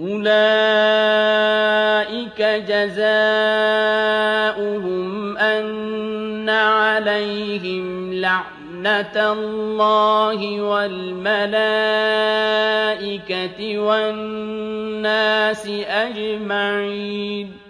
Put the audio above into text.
أُولَٰئِكَ جَزَاؤُهُمْ أَنَّ عَلَيْهِمْ لَعْنَةَ اللَّهِ وَالْمَلَائِكَةِ وَالنَّاسِ أَجْمَعِينَ